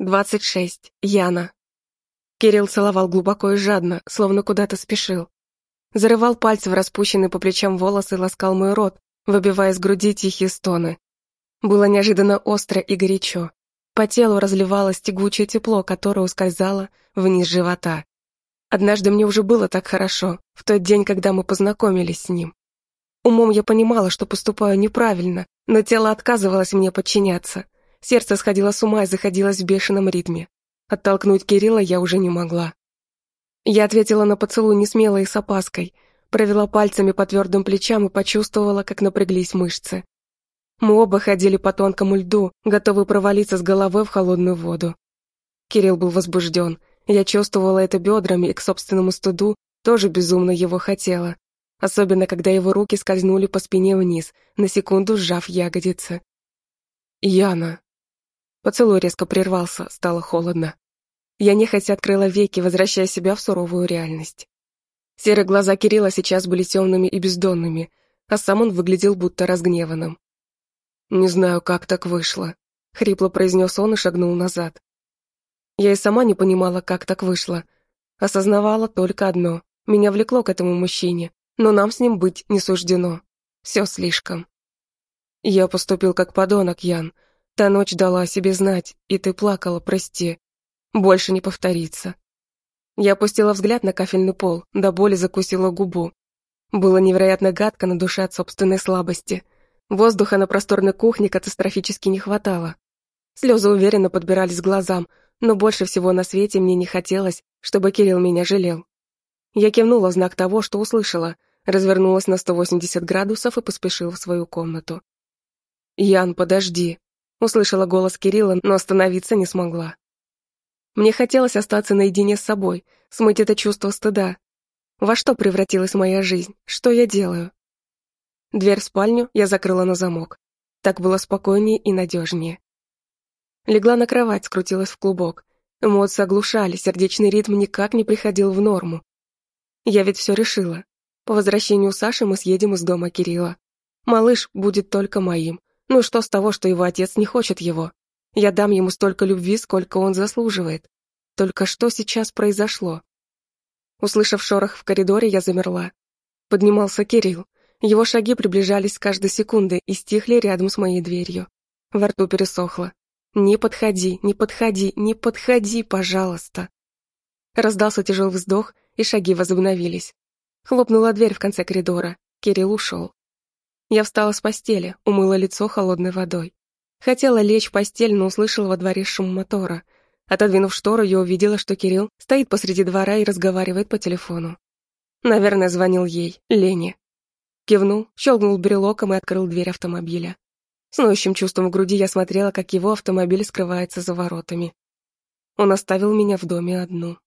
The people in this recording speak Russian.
Двадцать шесть. Яна. Кирилл целовал глубоко и жадно, словно куда-то спешил. Зарывал пальцы в распущенные по плечам волосы и ласкал мой рот, выбивая из груди тихие стоны. Было неожиданно остро и горячо. По телу разливалось тягучее тепло, которое ускользало вниз живота. Однажды мне уже было так хорошо, в тот день, когда мы познакомились с ним. Умом я понимала, что поступаю неправильно, но тело отказывалось мне подчиняться. Сердце сходило с ума и заходилось в бешеном ритме. Оттолкнуть Кирилла я уже не могла. Я ответила на поцелуй несмело и с опаской, провела пальцами по твердым плечам и почувствовала, как напряглись мышцы. Мы оба ходили по тонкому льду, готовы провалиться с головой в холодную воду. Кирилл был возбужден. Я чувствовала это бедрами и к собственному стыду тоже безумно его хотела. Особенно, когда его руки скользнули по спине вниз, на секунду сжав ягодицы. «Яна», Поцелуй резко прервался, стало холодно. Я нехотя открыла веки, возвращая себя в суровую реальность. Серые глаза Кирилла сейчас были темными и бездонными, а сам он выглядел будто разгневанным. «Не знаю, как так вышло», — хрипло произнес он и шагнул назад. Я и сама не понимала, как так вышло. Осознавала только одно — меня влекло к этому мужчине, но нам с ним быть не суждено. Все слишком. Я поступил как подонок, Ян, Та ночь дала о себе знать, и ты плакала, прости. Больше не повторится. Я опустила взгляд на кафельный пол, до боли закусила губу. Было невероятно гадко на душе от собственной слабости. Воздуха на просторной кухне катастрофически не хватало. Слезы уверенно подбирались к глазам, но больше всего на свете мне не хотелось, чтобы Кирилл меня жалел. Я кивнула в знак того, что услышала, развернулась на 180 градусов и поспешила в свою комнату. «Ян, подожди», Услышала голос Кирилла, но остановиться не смогла. Мне хотелось остаться наедине с собой, смыть это чувство стыда. Во что превратилась моя жизнь? Что я делаю? Дверь в спальню я закрыла на замок. Так было спокойнее и надежнее. Легла на кровать, скрутилась в клубок. Эмоции оглушали, сердечный ритм никак не приходил в норму. Я ведь все решила. По возвращению Саши мы съедем из дома Кирилла. Малыш будет только моим. Ну что с того, что его отец не хочет его? Я дам ему столько любви, сколько он заслуживает. Только что сейчас произошло? Услышав шорох в коридоре, я замерла. Поднимался Кирилл. Его шаги приближались с каждой секунды и стихли рядом с моей дверью. Во рту пересохло. «Не подходи, не подходи, не подходи, пожалуйста!» Раздался тяжелый вздох, и шаги возобновились. Хлопнула дверь в конце коридора. Кирилл ушел. Я встала с постели, умыла лицо холодной водой. Хотела лечь в постель, но услышала во дворе шум мотора. Отодвинув штору, я увидела, что Кирилл стоит посреди двора и разговаривает по телефону. Наверное, звонил ей, Лене. Кивнул, щелкнул брелоком и открыл дверь автомобиля. С ноющим чувством в груди я смотрела, как его автомобиль скрывается за воротами. Он оставил меня в доме одну.